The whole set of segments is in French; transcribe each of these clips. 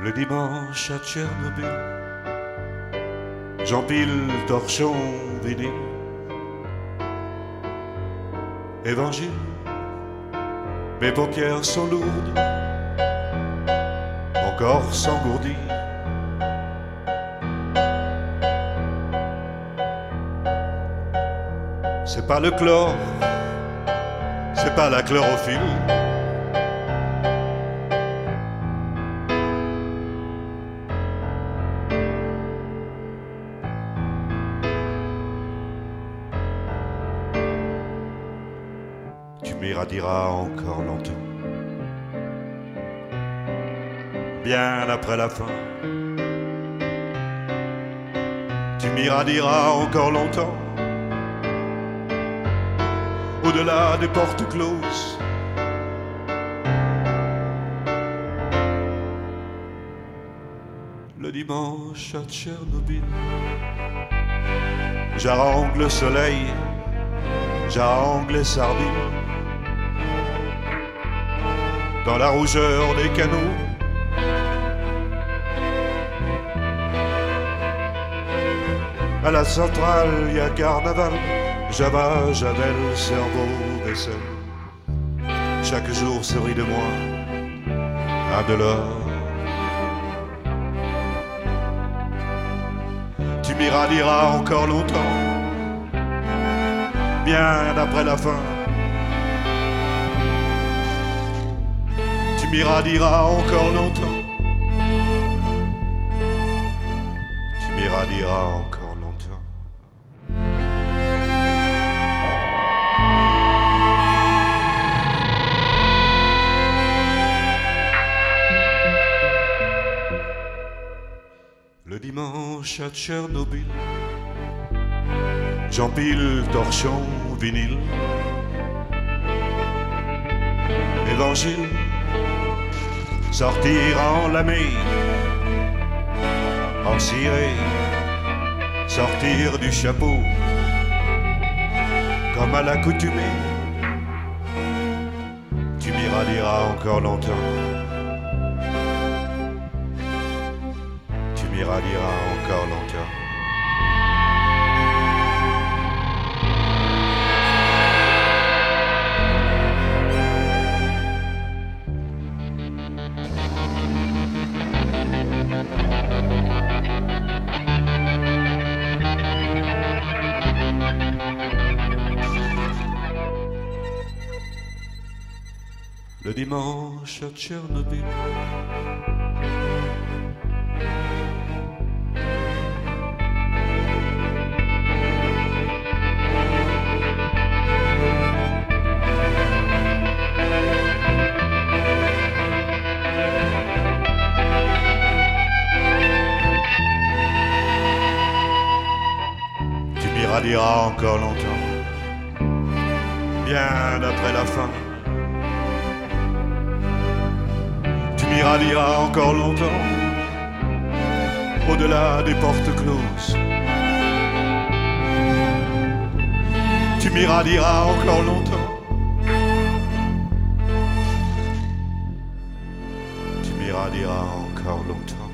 Le dimanche à Tchernobyl, j'empile torchon vinyle. Évangile, mes paupières sont lourdes, mon corps s'engourdit. C'est pas le chlore, c'est pas la chlorophylle. M'irradieras encore longtemps, bien après la fin. Tu m'irradieras encore longtemps au-delà des portes closes. Le dimanche à Tchernobyl, j'arrange le soleil, j'arrange les sardines. Dans la rougeur des canaux, à la centrale, y a carnaval. Java, Javel, cerveau, vaisselle. Chaque jour se de moi, à de l'or. Tu m'irradieras encore longtemps, bien après la fin. Tu m'irradieras encore longtemps. Tu m'irradieras encore longtemps. Le dimanche à Tchernobyl, j'empile torchon vinyle. Évangile, sortir en lamé, en ciré, sortir du chapeau, comme à l'accoutumée. Tu m'irradieras encore longtemps. Tu m'irradieras encore longtemps. Le dimanche à Tchernobyl. Tu m'irradieras encore longtemps, bien après la fin. Tu m'irradieras encore longtemps, au-delà des portes closes. Tu m'irradieras encore longtemps. Tu m'irradieras encore longtemps.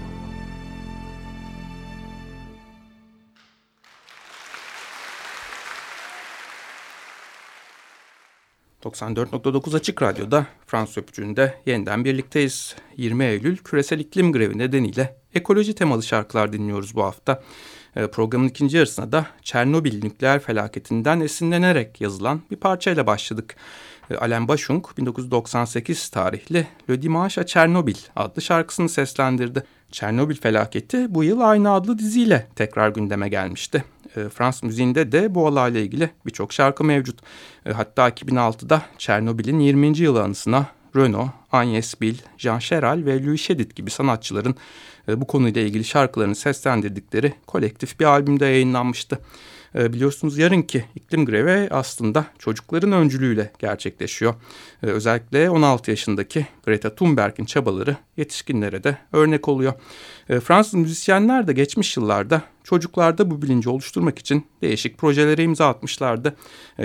94.9 Açık Radyo'da Fransız Öpücüğü'nde yeniden birlikteyiz. 20 Eylül küresel iklim grevi nedeniyle ekoloji temalı şarkılar dinliyoruz bu hafta. Ee, Programın ikinci yarısına da Çernobil nükleer felaketinden esinlenerek yazılan bir parçayla başladık. Ee, Alain Bashung 1998 tarihli Le Dimanche à Çernobil adlı şarkısını seslendirdi. Çernobil felaketi bu yıl aynı adlı diziyle tekrar gündeme gelmişti. E, Fransız müziğinde de bu olayla ilgili birçok şarkı mevcut. E, hatta 2006'da Çernobil'in 20. yılı anısına Renaud, Agnes Bill, Jean Cheral ve Louis Chedid gibi sanatçıların e, bu konuyla ilgili şarkılarını seslendirdikleri kolektif bir albümde yayınlanmıştı. E, biliyorsunuz yarınki iklim grevi aslında çocukların öncülüğüyle gerçekleşiyor. E, özellikle 16 yaşındaki Greta Thunberg'in çabaları yetişkinlere de örnek oluyor. E, Fransız müzisyenler de geçmiş yıllarda çocuklarda bu bilinci oluşturmak için değişik projelere imza atmışlardı.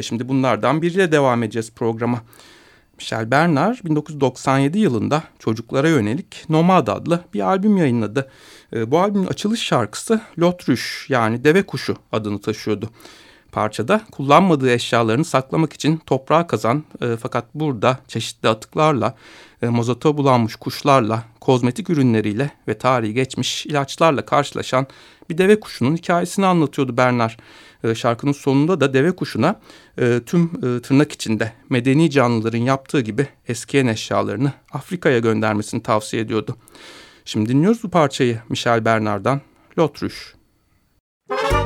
Şimdi bunlardan biriyle devam edeceğiz programa. Michel Bernard 1997 yılında çocuklara yönelik Nomad adlı bir albüm yayınladı. E, bu albümün açılış şarkısı Lotruş yani deve kuşu adını taşıyordu. Parçada kullanmadığı eşyalarını saklamak için toprağa kazan e, fakat burada çeşitli atıklarla, e, bulanmış kuşlarla, kozmetik ürünleriyle ve tarihi geçmiş ilaçlarla karşılaşan bir deve kuşunun hikayesini anlatıyordu Bernard. E, şarkının sonunda da deve kuşuna e, tüm e, tırnak içinde medeni canlıların yaptığı gibi eskiyen eşyalarını Afrika'ya göndermesini tavsiye ediyordu. Şimdi dinliyoruz bu parçayı Michel Bernard'dan Lotruş. L'autruche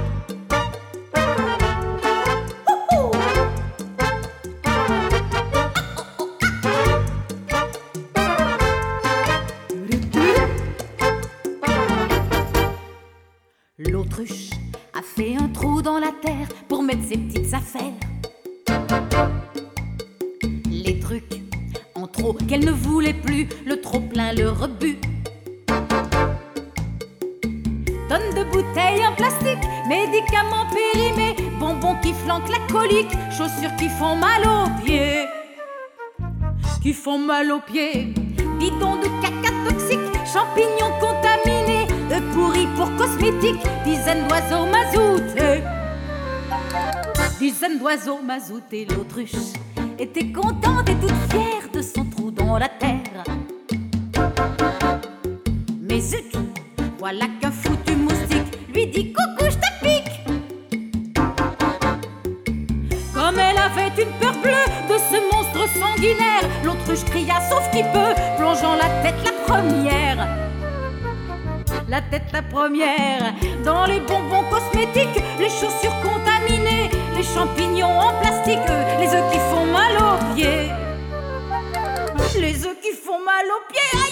petites affaires. Les trucs en trop qu'elle ne voulait plus, le trop plein, le rebut. Tonnes de bouteilles en plastique, médicaments périmés, bonbons qui flanquent la colique, chaussures qui font mal aux pieds. Qui font mal aux pieds, bidons de caca toxique, champignons contaminés, œufs pourris pour cosmétiques, dizaines d'oiseaux mazoutés. Dizaines d'oiseaux mazoutés, l'autruche était contente et toute fière de son trou dans la terre. Mais zut, voilà qu'un foutu moustique lui dit coucou, je te pique. Comme elle avait une peur bleue de ce monstre sanguinaire, l'autruche cria sauf qui peut, plongeant la tête la première. La tête la première dans les bonbons cosmétiques, les chaussures contaminées, les champignons en plastique, les œufs qui font mal aux pieds. Les œufs qui font mal aux pieds,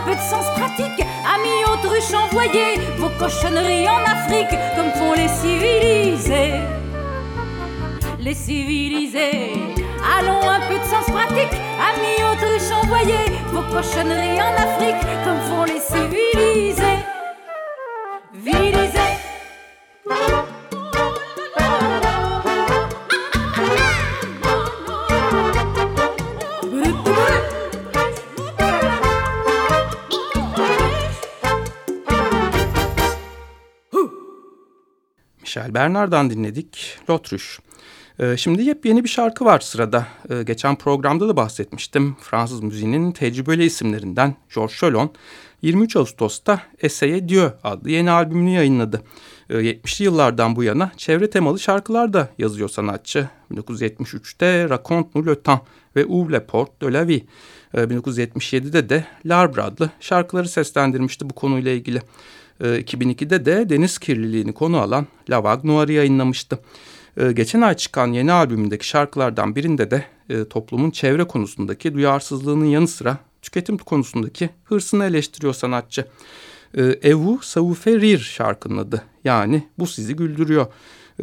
un peu de sens pratique, amis autruches, envoyez vos cochonneries en Afrique comme font les civilisés. Les civilisés. Allons, un peu de sens pratique, amis autruches, envoyez vos cochonneries en Afrique comme font les civilisés. Michel Bernard'dan dinledik Lotruş. Ee, şimdi yepyeni bir şarkı var sırada. Ee, geçen programda da bahsetmiştim. Fransız müziğinin tecrübeli isimlerinden Georges Cholon 23 Ağustos'ta Essayé Dieu adlı yeni albümünü yayınladı. Ee, 70'li yıllardan bu yana çevre temalı şarkılar da yazıyor sanatçı. 1973'te Raconte-nous le temps ve Ouvre les portes de la vie. Ee, 1977'de de L'Arbre adlı şarkıları seslendirmişti bu konuyla ilgili. Ee, 2002'de de deniz kirliliğini konu alan La Vague Noir'ı yayınlamıştı. Ee, geçen ay çıkan yeni albümündeki şarkılardan birinde de e, toplumun çevre konusundaki duyarsızlığının yanı sıra tüketim konusundaki hırsını eleştiriyor sanatçı. E, Evu Sauferir şarkının adı. Yani bu sizi güldürüyor.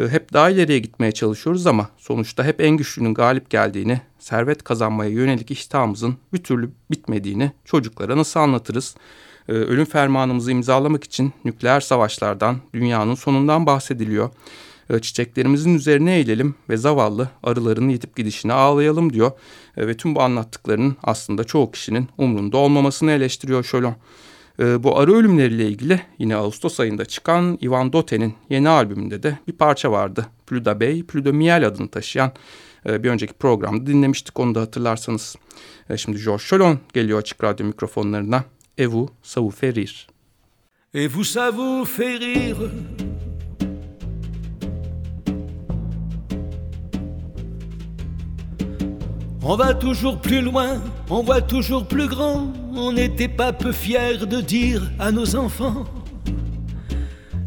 Hep daha ileriye gitmeye çalışıyoruz ama sonuçta hep en güçlünün galip geldiğini, servet kazanmaya yönelik iştahımızın bir türlü bitmediğini çocuklara nasıl anlatırız? E, ölüm fermanımızı imzalamak için nükleer savaşlardan, dünyanın sonundan bahsediliyor. E, çiçeklerimizin üzerine eğilelim ve zavallı arıların yitip gidişine ağlayalım diyor. E, ve tüm bu anlattıklarının aslında çoğu kişinin umrunda olmamasını eleştiriyor Şölon. Bu arı ölümleriyle ilgili yine Ağustos ayında çıkan Ivan Dote'nin yeni albümünde de bir parça vardı. Plus d'Abeille, Plus de Miel adını taşıyan e, bir önceki programda dinlemiştik onu da hatırlarsanız. Şimdi Georges Cholon geliyor açık radyo mikrofonlarına. et vous, ça vous fait rire. Et vous, ça vous fait rire. On va toujours plus loin, on voit toujours plus grand. On n'était pas peu fiers de dire à nos enfants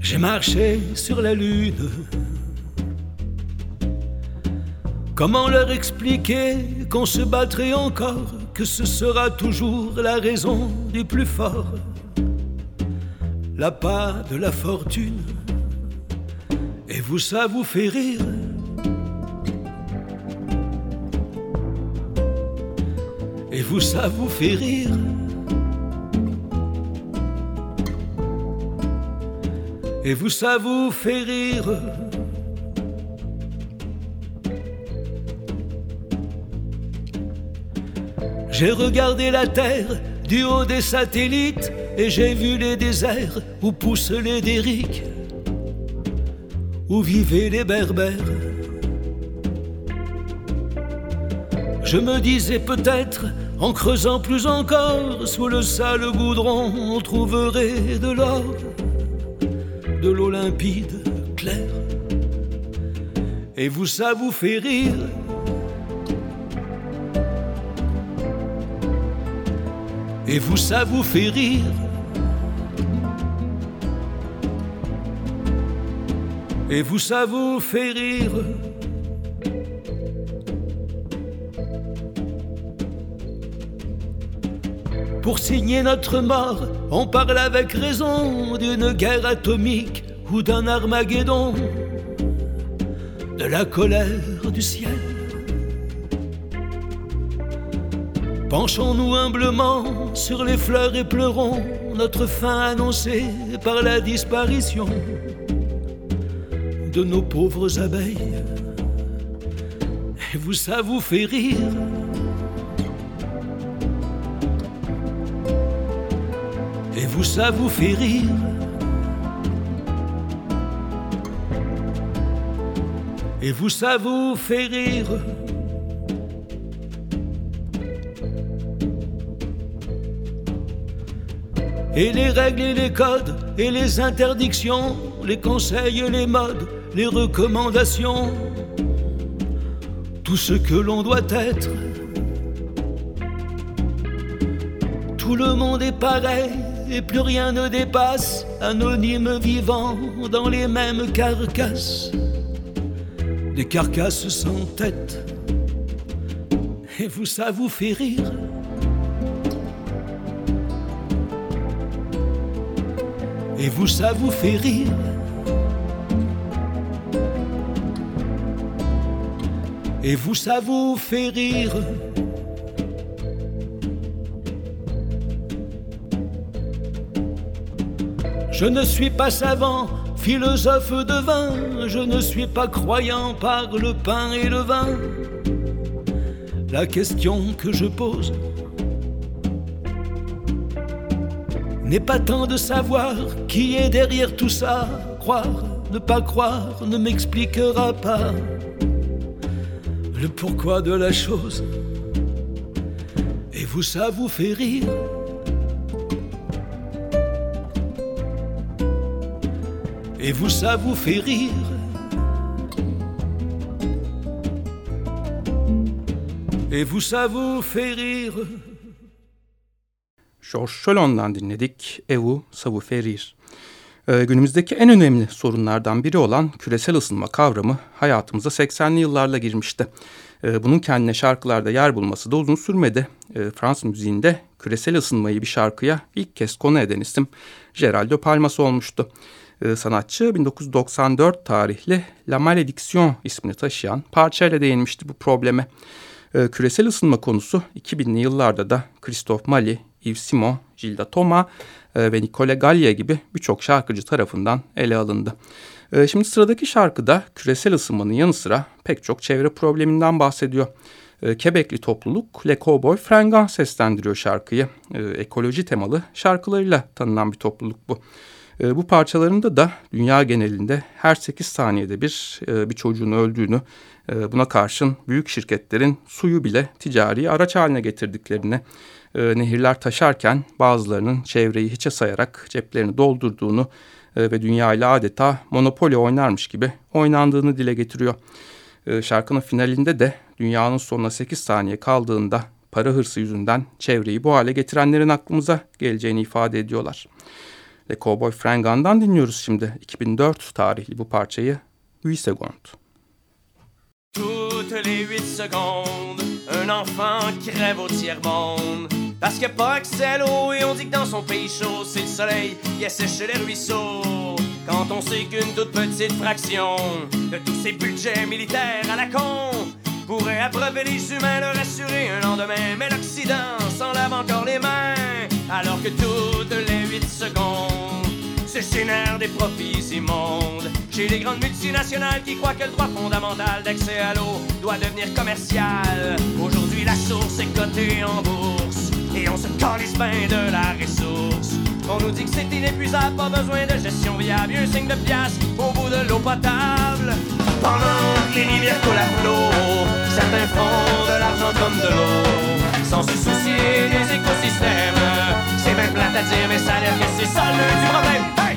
J'ai marché sur la lune. Comment leur expliquer qu'on se battrait encore ce sera toujours la raison du plus fort La pas de la fortune. Et vous, ça vous fait rire. Et vous, ça vous fait rire. Et vous, ça vous fait rire J'ai regardé la Terre du haut des satellites et j'ai vu les déserts où poussent les dériques, où vivaient les berbères. Je me disais peut-être, en creusant plus encore, sous le sale goudron, on trouverait de l'or, de l'eau limpide, claire. Et vous, ça vous fait rire. Et vous, ça vous fait rire. Et vous, ça vous fait rire. Pour signer notre mort, on parle avec raison d'une guerre atomique ou d'un Armageddon, de la colère du ciel. Penchons-nous humblement sur les fleurs et pleurons notre fin annoncée par la disparition de nos pauvres abeilles. Et vous, ça vous fait rire? Vous, ça vous fait rire? Et vous, ça vous fait rire? Et les règles et les codes, et les interdictions, les conseils et les modes, les recommandations, tout ce que l'on doit être. Tout le monde est pareil, et plus rien ne dépasse, anonyme vivant dans les mêmes carcasses, des carcasses sans tête. Et vous, ça vous fait rire. Et vous, ça vous fait rire. Et vous, ça vous fait rire. Je ne suis pas savant, philosophe de vin, je ne suis pas croyant par le pain et le vin. La question que je pose n'est pas tant de savoir qui est derrière tout ça. Croire, ne pas croire ne m'expliquera pas le pourquoi de la chose. Et vous, ça vous fait rire. et vous, ça vous fait rire. Et vous, ça vous fait rire. George Sholon'dan dinledik Evu Savu Ferir. Ee, günümüzdeki en önemli sorunlardan biri olan küresel ısınma kavramı hayatımıza 80'li yıllarla girmişti. Ee, bunun kendine şarkılarda yer bulması da uzun sürmedi. Ee, Fransız müziğinde küresel ısınmayı bir şarkıya ilk kez konu eden isim Geraldo Palmas olmuştu. Ee, sanatçı 1994 tarihli La Malediction ismini taşıyan parçayla değinmişti bu probleme. Ee, küresel ısınma konusu 2000'li yıllarda da Christophe Mali, Yves Simon, Gilda Thomas e, ve Nicole Gallia gibi birçok şarkıcı tarafından ele alındı. Ee, şimdi sıradaki şarkıda küresel ısınmanın yanı sıra pek çok çevre probleminden bahsediyor. Kebekli topluluk Le Cowboy Frengan seslendiriyor şarkıyı. Ekoloji temalı şarkılarıyla tanınan bir topluluk bu. E, bu parçalarında da dünya genelinde her 8 saniyede bir e, bir çocuğun öldüğünü, e, buna karşın büyük şirketlerin suyu bile ticari araç haline getirdiklerini, e, nehirler taşarken bazılarının çevreyi hiçe sayarak ceplerini doldurduğunu e, ve dünyayla adeta monopoli oynarmış gibi oynandığını dile getiriyor. E, şarkının finalinde de dünyanın sonuna 8 saniye kaldığında para hırsı yüzünden çevreyi bu hale getirenlerin aklımıza geleceğini ifade ediyorlar. Le Cowboy Frangan'dan dinliyoruz şimdi 2004 tarihli bu parçayı 8 secondes. Toutes les 8 secondes, un enfant rêve au tiers-monde. Parce qu'il n'y a pas accès à l'eau et on dit que dans son pays chaud, c'est le soleil qui assèche les ruisseaux. Quand on sait qu'une toute petite fraction de tous ces budgets militaires à la con pourrait abreuver les humains, leur assurer un lendemain. Mais l'Occident s'en lave encore les mains, alors que toutes les 8 secondes se génèrent des profits immondes. Chez les grandes multinationales qui croient que le droit fondamental d'accès à l'eau doit devenir commercial. Aujourd'hui, la source est cotée en bourse et on se calisse bien de la ressource. On nous dit que c'est inépuisable, pas besoin de gestion viable, un signe de pièce au bout de l'eau potable. Pendant que les rivières coulent à flot, certains font de l'argent comme de l'eau, sans se soucier des écosystèmes. C'est même plate à dire, mais ça a l'air que c'est ça le du problème.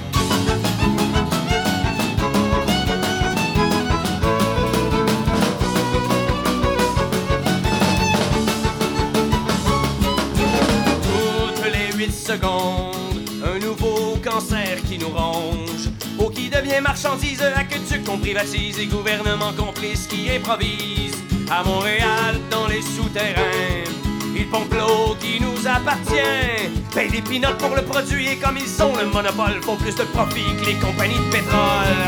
Secondes, un nouveau cancer qui nous ronge. Eau qui devient marchandise, aqueduc qu'on privatise et gouvernement complice qui improvise. À Montréal, dans les souterrains, ils pompent l'eau qui nous appartient. Paye des pinottes pour le produit et comme ils sont le monopole, font plus de profit que les compagnies de pétrole.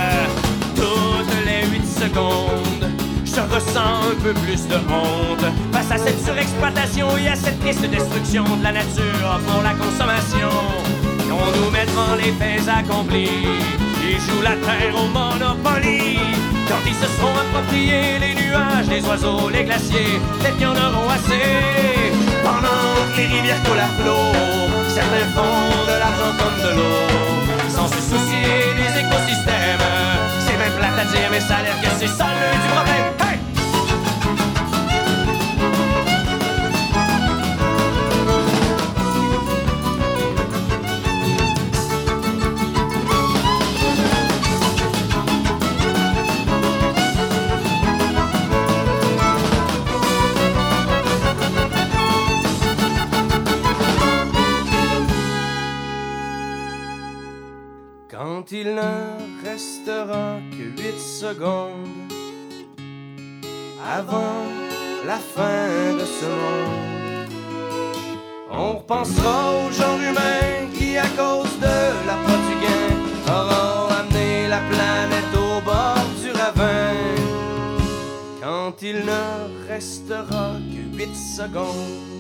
Toutes les 8 secondes, je ressens un peu plus de honte face à cette surexploitation et à cette triste destruction de la nature pour la consommation. On nous met devant les faits accomplis, ils jouent la terre au Monopoly. Quand ils se seront appropriés les nuages, les oiseaux, les glaciers, peut-être qu'ils en auront assez. Pendant que les rivières coulent à flot, certains font de l'argent comme de l'eau, sans se soucier des écosystèmes. C'est même plate à dire, mais ça a l'air que c'est ça le du problème. Que 8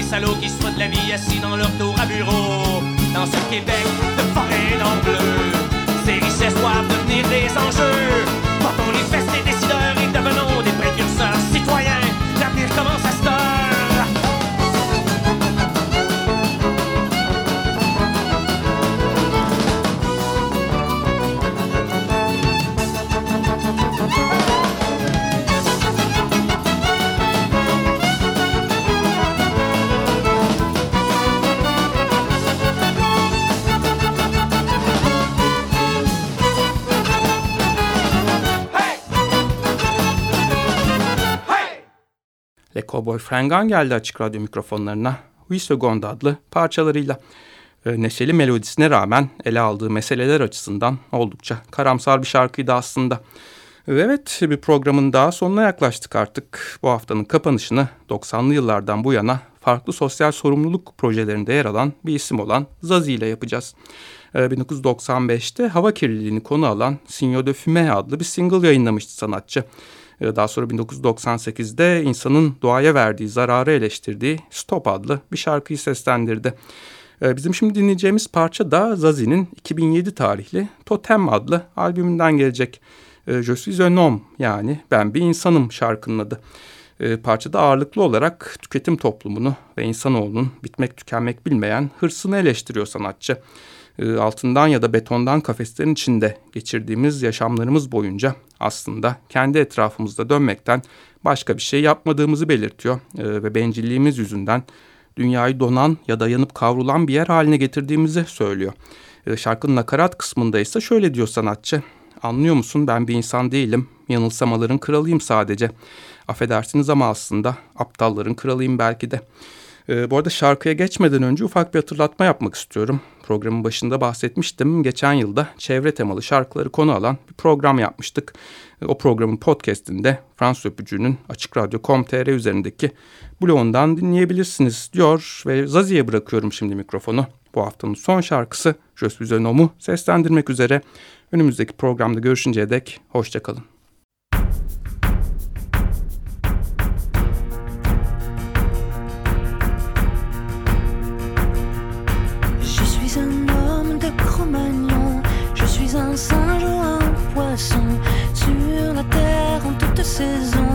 des salauds qui se foutent de la vie assis dans leur tour à bureau. Dans ce Québec Frangan geldi açık radyo mikrofonlarına. Huisegond adlı parçalarıyla. E, neşeli melodisine rağmen ele aldığı meseleler açısından oldukça karamsar bir şarkıydı aslında. E, Evet bir programın daha sonuna yaklaştık artık. Bu haftanın kapanışını 90'lı yıllardan bu yana farklı sosyal sorumluluk projelerinde yer alan bir isim olan Zazie ile yapacağız. E, 1995'te hava kirliliğini konu alan Signo de Fume adlı bir single yayınlamıştı sanatçı. E, Daha sonra 1998'de insanın doğaya verdiği zararı eleştirdiği Stop adlı bir şarkıyı seslendirdi. E, Bizim şimdi dinleyeceğimiz parça da Zazie'nin 2007 tarihli Totem adlı albümünden gelecek. E, Je suis un homme yani ben bir insanım şarkının adı. Parçada ağırlıklı olarak tüketim toplumunu ve insanoğlunun bitmek tükenmek bilmeyen hırsını eleştiriyor sanatçı. E, altından ya da betondan kafeslerin içinde geçirdiğimiz yaşamlarımız boyunca aslında kendi etrafımızda dönmekten başka bir şey yapmadığımızı belirtiyor. E, ve bencilliğimiz yüzünden dünyayı donan ya da yanıp kavrulan bir yer haline getirdiğimizi söylüyor. E, şarkının nakarat kısmında ise şöyle diyor sanatçı. Anlıyor musun ben bir insan değilim, yanılsamaların kralıyım sadece. Affedersiniz ama aslında aptalların kralıyım belki de. Ee, bu arada şarkıya geçmeden önce ufak bir hatırlatma yapmak istiyorum. Programın başında bahsetmiştim. Geçen yılda çevre temalı şarkıları konu alan bir program yapmıştık. Ee, o programın podcastinde Fransız Öpücü'nün Açık Radyo.com.tr üzerindeki blogundan dinleyebilirsiniz diyor. Ve Zazi'ye bırakıyorum şimdi mikrofonu. Bu haftanın son şarkısı Je suis seslendirmek üzere. Önümüzdeki programda görüşünceye dek hoşçakalın. Singe ou un poisson sur la terre en toute saison.